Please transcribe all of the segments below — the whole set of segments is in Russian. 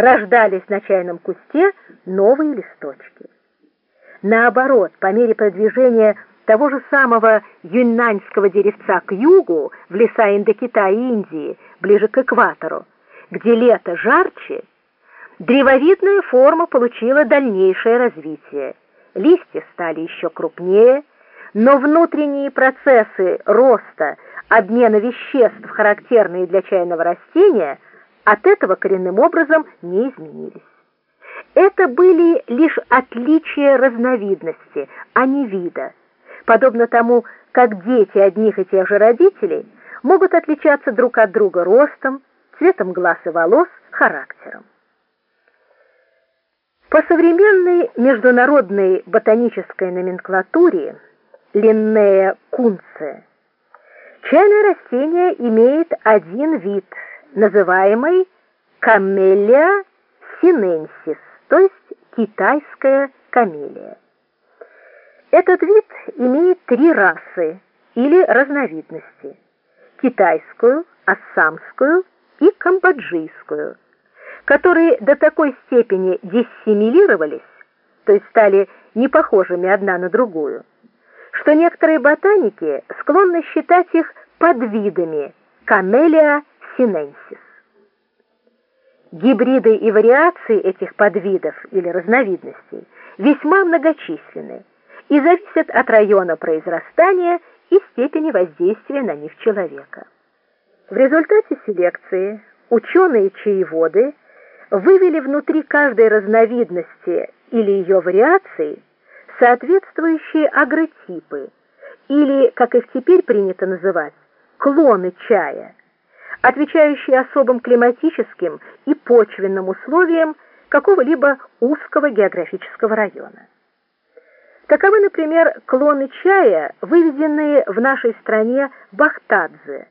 рождались на чайном кусте новые листочки. Наоборот, по мере продвижения того же самого юньнаньского деревца к югу, в леса Индокитая и Индии, ближе к экватору, где лето жарче, древовидная форма получила дальнейшее развитие. Листья стали еще крупнее, но внутренние процессы роста, обмена веществ, характерные для чайного растения, от этого коренным образом не изменились. Это были лишь отличия разновидности, а не вида, подобно тому, как дети одних и тех же родителей могут отличаться друг от друга ростом, цветом глаз и волос, характером. По современной международной ботанической номенклатуре Линнея кунце чайное растение имеет один вид, называемый Камелия синенсис, то есть китайская камелия. Этот вид имеет три расы или разновидности: китайскую, ассамскую и камбоджийскую, которые до такой степени диссимилировались, то есть стали не похожими одна на другую, что некоторые ботаники склонны считать их подвидами Camellia sinensis. Гибриды и вариации этих подвидов или разновидностей весьма многочисленны и зависят от района произрастания и степени воздействия на них человека. В результате селекции ученые-чаеводы вывели внутри каждой разновидности или ее вариации соответствующие агротипы, или, как их теперь принято называть, клоны чая, отвечающие особым климатическим и почвенным условиям какого-либо узкого географического района. Таковы, например, клоны чая, выведенные в нашей стране Бахтадзе,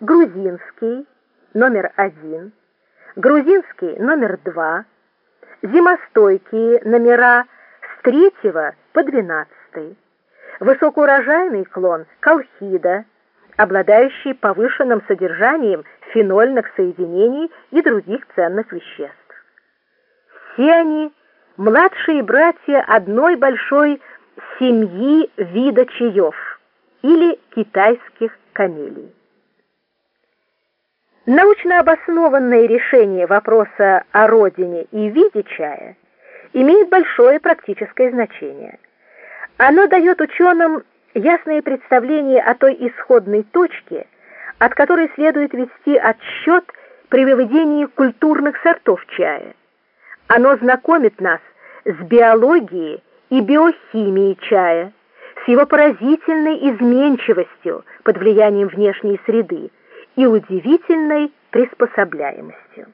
грузинский номер один, грузинский номер два, зимостойкие номера с третьего по двенадцатый, высокоурожайный клон колхида, обладающий повышенным содержанием фенольных соединений и других ценных веществ. Все они младшие братья одной большой семьи вида чаев или китайских камелий. Научно обоснованное решение вопроса о родине и виде чая имеет большое практическое значение. Оно дает ученым ясное представление о той исходной точке, от которой следует вести отсчет при выведении культурных сортов чая. Оно знакомит нас с биологией и биохимией чая, с его поразительной изменчивостью под влиянием внешней среды и удивительной приспособляемостью.